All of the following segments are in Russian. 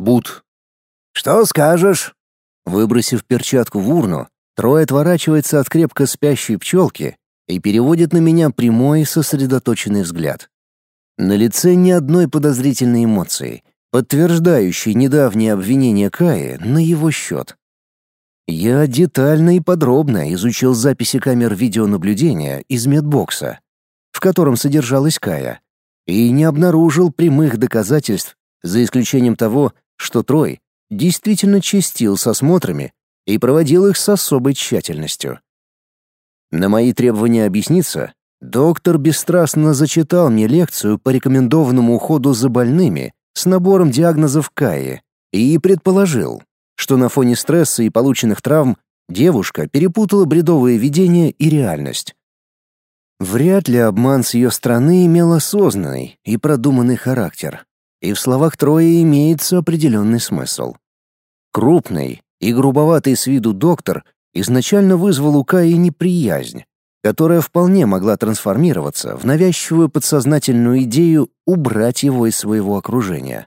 Бут. «Что скажешь?» Выбросив перчатку в урну, Трой отворачивается от крепко спящей пчелки и переводит на меня прямой сосредоточенный взгляд. На лице ни одной подозрительной эмоции, подтверждающей недавнее обвинение Каи на его счет. Я детально и подробно изучил записи камер видеонаблюдения из медбокса, в котором содержалась Кая, и не обнаружил прямых доказательств, за исключением того, что Трой действительно чистил с осмотрами и проводил их с особой тщательностью. На мои требования объясниться, доктор бесстрастно зачитал мне лекцию по рекомендованному уходу за больными с набором диагнозов Каи и предположил, что на фоне стресса и полученных травм девушка перепутала бредовые видения и реальность. Вряд ли обман с ее стороны имел осознанный и продуманный характер, и в словах Троя имеется определенный смысл. Крупный и грубоватый с виду доктор изначально вызвал у Каи неприязнь, которая вполне могла трансформироваться в навязчивую подсознательную идею убрать его из своего окружения.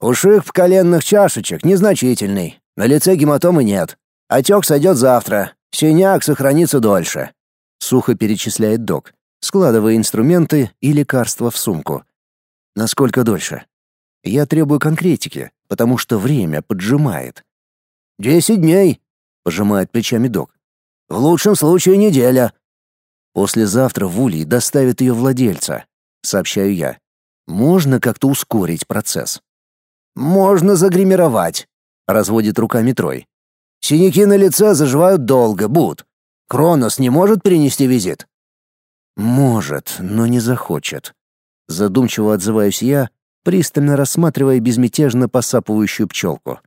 «Ушиб коленных чашечек незначительный, на лице гематомы нет. Отек сойдет завтра, синяк сохранится дольше», сухо перечисляет док, складывая инструменты и лекарства в сумку. Насколько дольше? Я требую конкретики, потому что время поджимает. «Десять дней», — пожимает плечами док. «В лучшем случае неделя». «Послезавтра в Улей доставят ее владельца», — сообщаю я. «Можно как-то ускорить процесс?» «Можно загримировать», — разводит руками Трой. «Синяки на лице заживают долго, Буд. Кронос не может принести визит?» «Может, но не захочет». Задумчиво отзываюсь я, пристально рассматривая безмятежно посапывающую пчелку.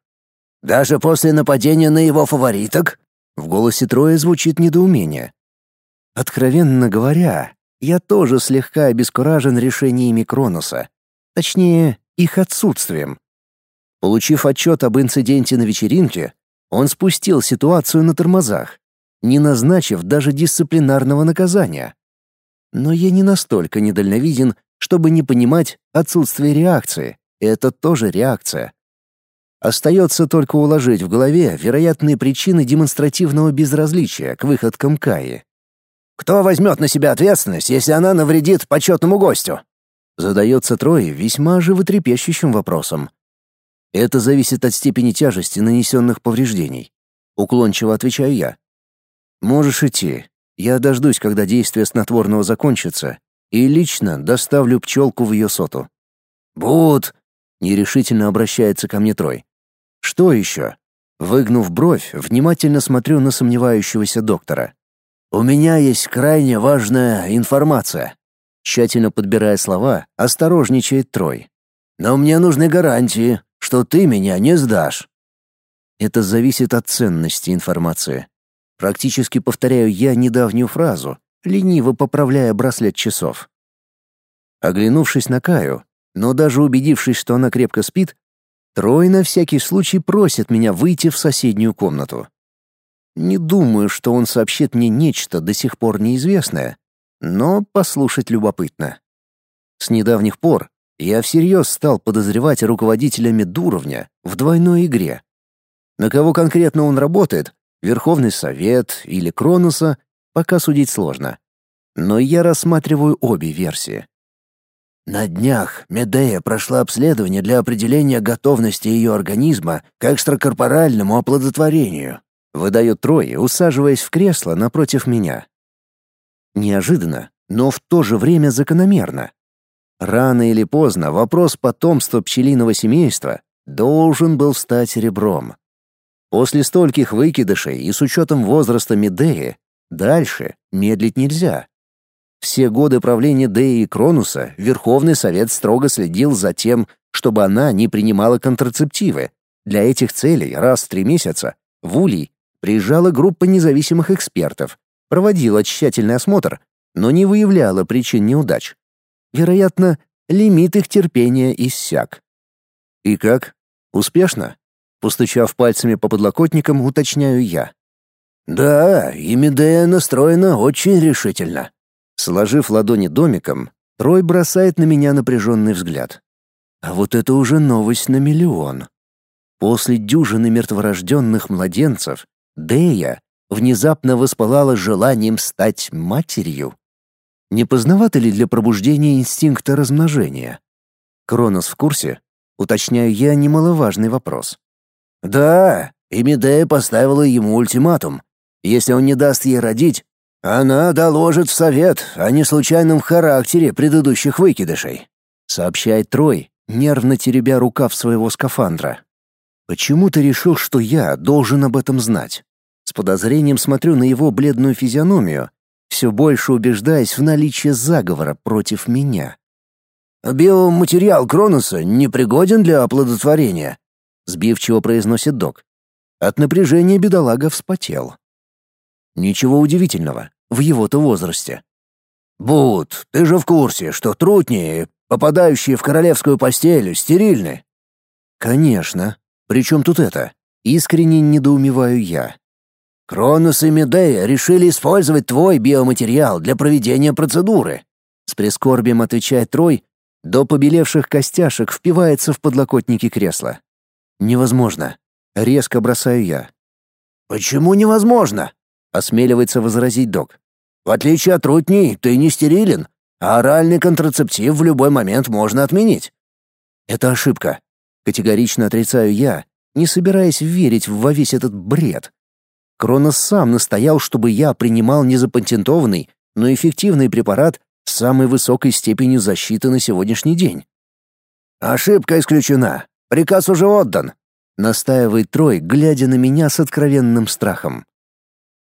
«Даже после нападения на его фавориток?» В голосе Троя звучит недоумение. Откровенно говоря, я тоже слегка обескуражен решениями Кроноса. Точнее, их отсутствием. Получив отчет об инциденте на вечеринке, он спустил ситуацию на тормозах, не назначив даже дисциплинарного наказания. Но я не настолько недальновиден, чтобы не понимать отсутствие реакции. Это тоже реакция. Остается только уложить в голове вероятные причины демонстративного безразличия к выходкам Каи. «Кто возьмет на себя ответственность, если она навредит почетному гостю?» Задается Трой весьма животрепещущим вопросом. «Это зависит от степени тяжести нанесенных повреждений», — уклончиво отвечаю я. Можешь идти. Я дождусь, когда действие снотворного закончится, и лично доставлю пчелку в ее соту. Буд! Нерешительно обращается ко мне Трой. Что еще? Выгнув бровь, внимательно смотрю на сомневающегося доктора. У меня есть крайне важная информация. Тщательно подбирая слова, осторожничает Трой. Но мне нужны гарантии, что ты меня не сдашь. Это зависит от ценности информации. Практически повторяю я недавнюю фразу, лениво поправляя браслет часов. Оглянувшись на Каю, но даже убедившись, что она крепко спит, Трой на всякий случай просит меня выйти в соседнюю комнату. Не думаю, что он сообщит мне нечто до сих пор неизвестное, но послушать любопытно. С недавних пор я всерьез стал подозревать руководителя медуровня в двойной игре. На кого конкретно он работает, Верховный Совет или Кроноса, пока судить сложно. Но я рассматриваю обе версии. На днях Медея прошла обследование для определения готовности ее организма к экстракорпоральному оплодотворению. Выдает Трой, усаживаясь в кресло напротив меня. Неожиданно, но в то же время закономерно. Рано или поздно вопрос потомства пчелиного семейства должен был стать ребром. После стольких выкидышей и с учетом возраста Медеи, дальше медлить нельзя. Все годы правления Деи и Кронуса Верховный Совет строго следил за тем, чтобы она не принимала контрацептивы. Для этих целей раз в три месяца в Улей приезжала группа независимых экспертов, проводила тщательный осмотр, но не выявляла причин неудач. Вероятно, лимит их терпения иссяк. И как? Успешно? Постучав пальцами по подлокотникам, уточняю я. «Да, и Медея настроена очень решительно». Сложив ладони домиком, Трой бросает на меня напряженный взгляд. А вот это уже новость на миллион. После дюжины мертворожденных младенцев Дея внезапно воспалала желанием стать матерью. Не поздновато ли для пробуждения инстинкта размножения? Кронос в курсе? Уточняю я немаловажный вопрос. Да, и Медея поставила ему ультиматум. Если он не даст ей родить, она доложит в совет о неслучайном характере предыдущих выкидышей, сообщает Трой, нервно теребя рукав своего скафандра. Почему ты решил, что я должен об этом знать? С подозрением смотрю на его бледную физиономию, все больше убеждаясь в наличии заговора против меня. «Биоматериал Кроноса непригоден для оплодотворения», — сбивчиво произносит док. От напряжения бедолага вспотел. Ничего удивительного, в его-то возрасте. «Бут, ты же в курсе, что трутни, попадающие в королевскую постель, стерильны?» «Конечно. Причем тут это? Искренне недоумеваю я. Кронос и Медея решили использовать твой биоматериал для проведения процедуры. С прискорбием отвечает Трой, до побелевших костяшек впивается в подлокотники кресла. Невозможно. Резко бросаю я. Почему невозможно? Осмеливается возразить док. В отличие от рутней, ты не стерилен, а оральный контрацептив в любой момент можно отменить. Это ошибка. Категорично отрицаю я, не собираясь верить во весь этот бред. Кронос сам настоял, чтобы я принимал не запатентованный, но эффективный препарат с самой высокой степенью защиты на сегодняшний день. «Ошибка исключена. Приказ уже отдан», — настаивает Трой, глядя на меня с откровенным страхом.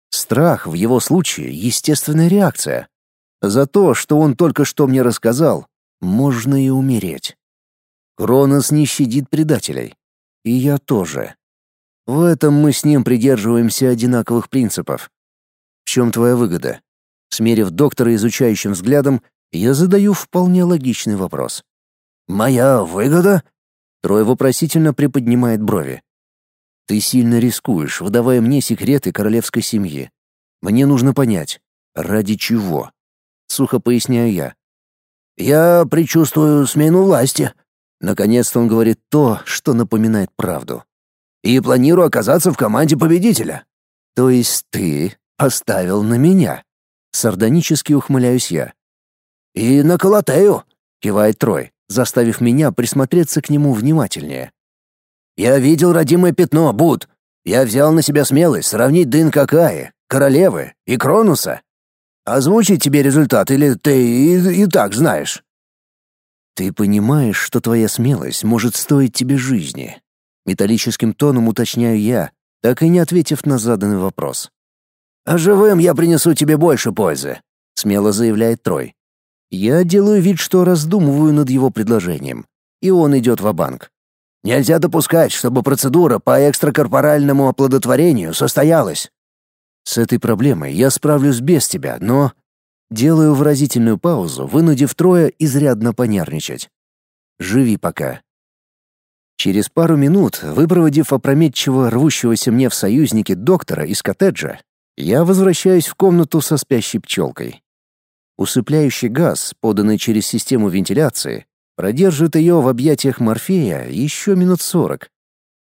Страх в его случае — естественная реакция. За то, что он только что мне рассказал, можно и умереть. Кронос не щадит предателей. И я тоже. В этом мы с ним придерживаемся одинаковых принципов. В чем твоя выгода? Смерив доктора изучающим взглядом, я задаю вполне логичный вопрос. «Моя выгода?» Трой вопросительно приподнимает брови. «Ты сильно рискуешь, выдавая мне секреты королевской семьи. Мне нужно понять, ради чего?» Сухо поясняю я. «Я предчувствую смену власти». Наконец-то он говорит то, что напоминает правду и планирую оказаться в команде победителя. То есть ты оставил на меня? Сардонически ухмыляюсь я. И на Колотею, кивает Трой, заставив меня присмотреться к нему внимательнее. Я видел родимое пятно, Буд. Я взял на себя смелость сравнить ДНК Каи, королевы и Кронуса. Озвучить тебе результат или ты и, и так знаешь? Ты понимаешь, что твоя смелость может стоить тебе жизни, Металлическим тоном уточняю я, так и не ответив на заданный вопрос. «А живым я принесу тебе больше пользы», — смело заявляет Трой. Я делаю вид, что раздумываю над его предложением, и он идет в банк Нельзя допускать, чтобы процедура по экстракорпоральному оплодотворению состоялась. С этой проблемой я справлюсь без тебя, но... Делаю выразительную паузу, вынудив Троя изрядно понервничать. Живи пока. Через пару минут, выпроводив опрометчиво рвущегося мне в союзники доктора из коттеджа, я возвращаюсь в комнату со спящей пчелкой. Усыпляющий газ, поданный через систему вентиляции, продержит ее в объятиях Морфея еще минут сорок,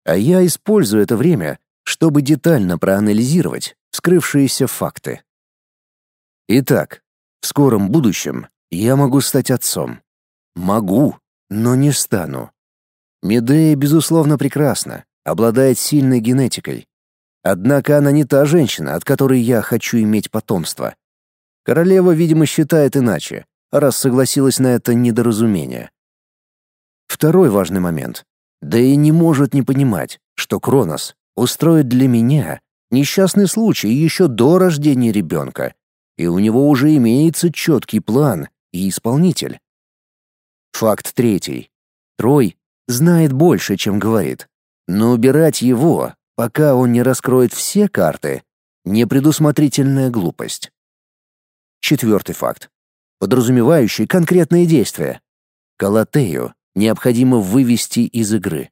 а я использую это время, чтобы детально проанализировать вскрывшиеся факты. Итак, в скором будущем я могу стать отцом. Могу, но не стану. Медея, безусловно, прекрасна, обладает сильной генетикой. Однако она не та женщина, от которой я хочу иметь потомство. Королева, видимо, считает иначе, раз согласилась на это недоразумение. Второй важный момент. Да и не может не понимать, что Кронос устроит для меня несчастный случай еще до рождения ребенка, и у него уже имеется четкий план и исполнитель. Факт третий. Трой знает больше, чем говорит. Но убирать его, пока он не раскроет все карты, непредусмотрительная глупость. Четвертый факт, подразумевающий конкретные действия. Калатею необходимо вывести из игры.